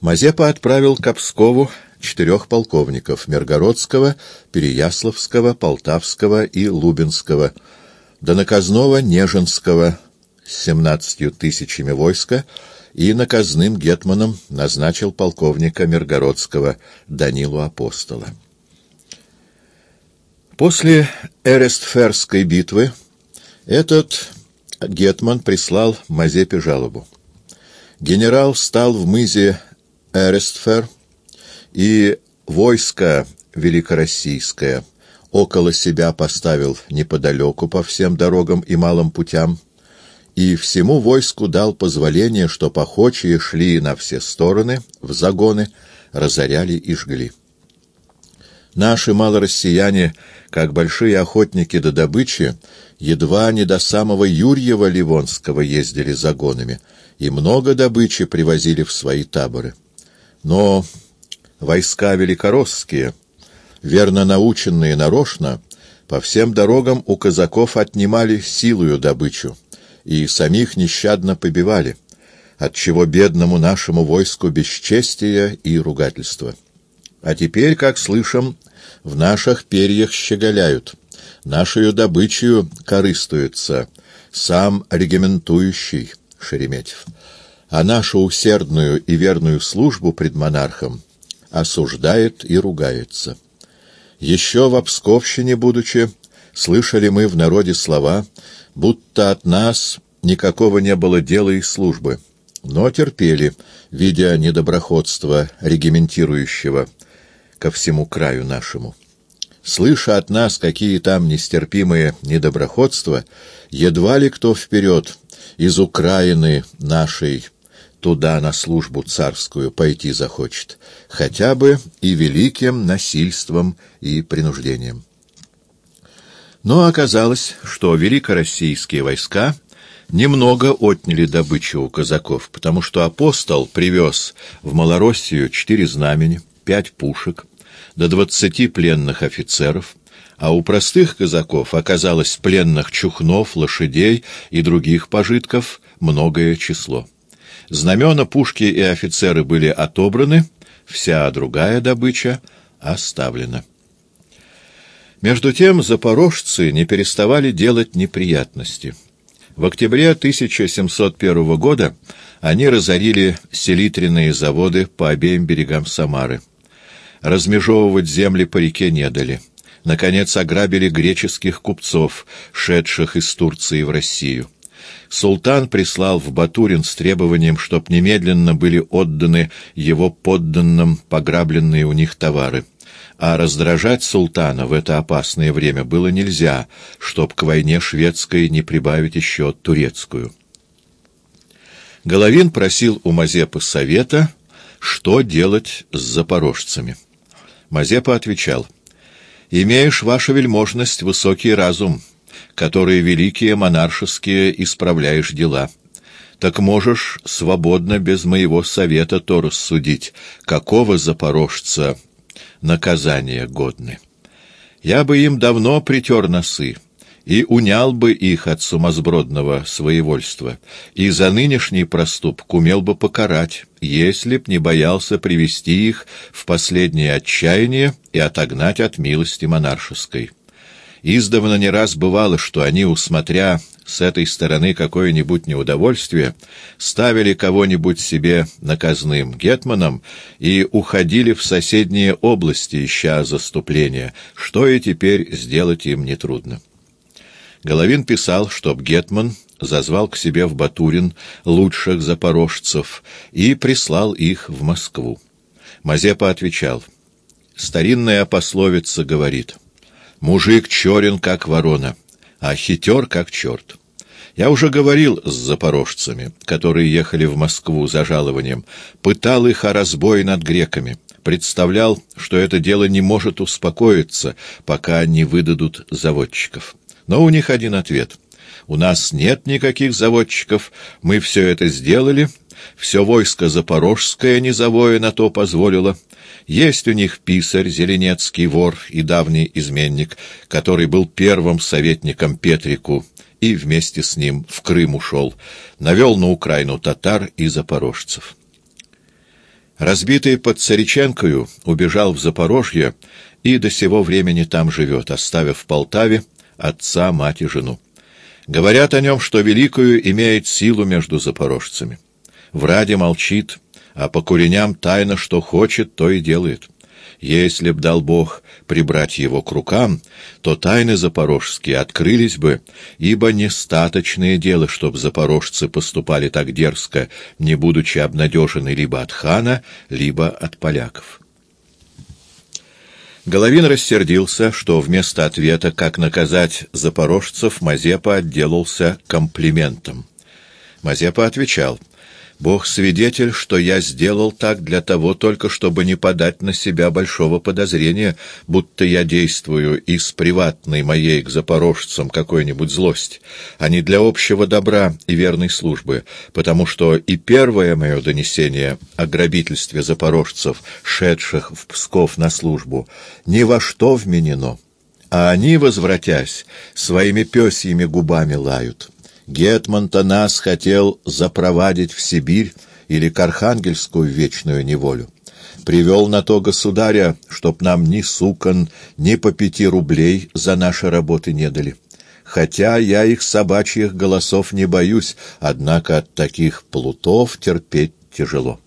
Мазепа отправил к Пскову четырех полковников — Миргородского, Переяславского, Полтавского и Лубинского, до наказного Нежинского с семнадцатью тысячами войска и наказным гетманом назначил полковника Миргородского Данилу Апостола. После Эрестферской битвы этот гетман прислал Мазепе жалобу. Генерал стал в мызе Эрестфер, и войско великороссийское около себя поставил неподалеку по всем дорогам и малым путям, и всему войску дал позволение, что похочие шли на все стороны, в загоны, разоряли и жгли. Наши малороссияне, как большие охотники до добычи, едва не до самого Юрьева Ливонского ездили загонами, и много добычи привозили в свои таборы. Но войска великоросские, верно наученные нарочно, по всем дорогам у казаков отнимали силою добычу и самих нещадно побивали, отчего бедному нашему войску бесчестие и ругательство. А теперь, как слышим, в наших перьях щеголяют, нашою добычею корыстуется сам региментующий Шереметьев а нашу усердную и верную службу пред монархом осуждает и ругается. Еще в Псковщине, будучи, слышали мы в народе слова, будто от нас никакого не было дела и службы, но терпели, видя недоброходство региментирующего ко всему краю нашему. Слыша от нас какие там нестерпимые недоброходства, едва ли кто вперед из Украины нашей туда на службу царскую пойти захочет, хотя бы и великим насильством и принуждением. Но оказалось, что великороссийские войска немного отняли добычу у казаков, потому что апостол привез в Малороссию четыре знамени, пять пушек, до двадцати пленных офицеров, а у простых казаков оказалось пленных чухнов, лошадей и других пожитков многое число. Знамена, пушки и офицеры были отобраны, вся другая добыча оставлена. Между тем запорожцы не переставали делать неприятности. В октябре 1701 года они разорили селитренные заводы по обеим берегам Самары. Размежевывать земли по реке не дали. Наконец ограбили греческих купцов, шедших из Турции в Россию султан прислал в Батурин с требованием, чтоб немедленно были отданы его подданным пограбленные у них товары. А раздражать султана в это опасное время было нельзя, чтоб к войне шведской не прибавить еще турецкую. Головин просил у Мазепы совета, что делать с запорожцами. Мазепа отвечал, «Имеешь, ваша вельможность, высокий разум» которые великие монаршеские исправляешь дела. Так можешь свободно, без моего совета, то рассудить, какого запорожца наказания годны. Я бы им давно притер носы и унял бы их от сумасбродного своевольства, и за нынешний проступок умел бы покарать, если б не боялся привести их в последнее отчаяние и отогнать от милости монаршеской. Издавна не раз бывало, что они, усмотря с этой стороны какое-нибудь неудовольствие, ставили кого-нибудь себе наказным гетманом и уходили в соседние области, ища заступления, что и теперь сделать им нетрудно. Головин писал, чтоб гетман зазвал к себе в Батурин лучших запорожцев и прислал их в Москву. Мазепа отвечал, «Старинная пословица говорит — Мужик черен, как ворона, а хитер, как черт. Я уже говорил с запорожцами, которые ехали в Москву за жалованием, пытал их о разбое над греками, представлял, что это дело не может успокоиться, пока не выдадут заводчиков. Но у них один ответ. У нас нет никаких заводчиков, мы все это сделали, все войско запорожское низовое на то позволило, есть у них писарь, зеленецкий вор и давний изменник, который был первым советником Петрику и вместе с ним в Крым ушел, навел на Украину татар и запорожцев. Разбитый под Цариченкою убежал в Запорожье и до сего времени там живет, оставив в Полтаве отца, мать и жену. Говорят о нем, что Великую имеет силу между запорожцами. В Раде молчит, а по куреням тайно что хочет, то и делает. Если б дал Бог прибрать его к рукам, то тайны запорожские открылись бы, ибо нестаточное дело, чтоб запорожцы поступали так дерзко, не будучи обнадежены либо от хана, либо от поляков. Головин рассердился, что вместо ответа, как наказать запорожцев, Мазепа отделался комплиментом. Мазепа отвечал — Бог свидетель, что я сделал так для того только, чтобы не подать на себя большого подозрения, будто я действую из приватной моей к запорожцам какой-нибудь злости, а не для общего добра и верной службы, потому что и первое мое донесение о грабительстве запорожцев, шедших в Псков на службу, ни во что вменено, а они, возвратясь, своими пёсьими губами лают». Гетман-то нас хотел запровадить в Сибирь или к Архангельскую вечную неволю. Привел на то государя, чтоб нам ни сукон, ни по пяти рублей за наши работы не дали. Хотя я их собачьих голосов не боюсь, однако от таких плутов терпеть тяжело.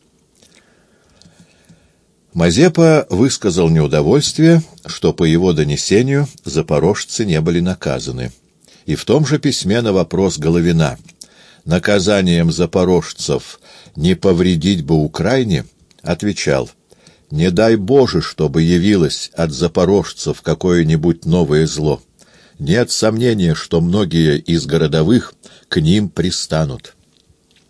Мазепа высказал неудовольствие, что по его донесению запорожцы не были наказаны. И в том же письме на вопрос Головина «Наказанием запорожцев не повредить бы Украине» отвечал «Не дай Боже, чтобы явилось от запорожцев какое-нибудь новое зло. Нет сомнения, что многие из городовых к ним пристанут».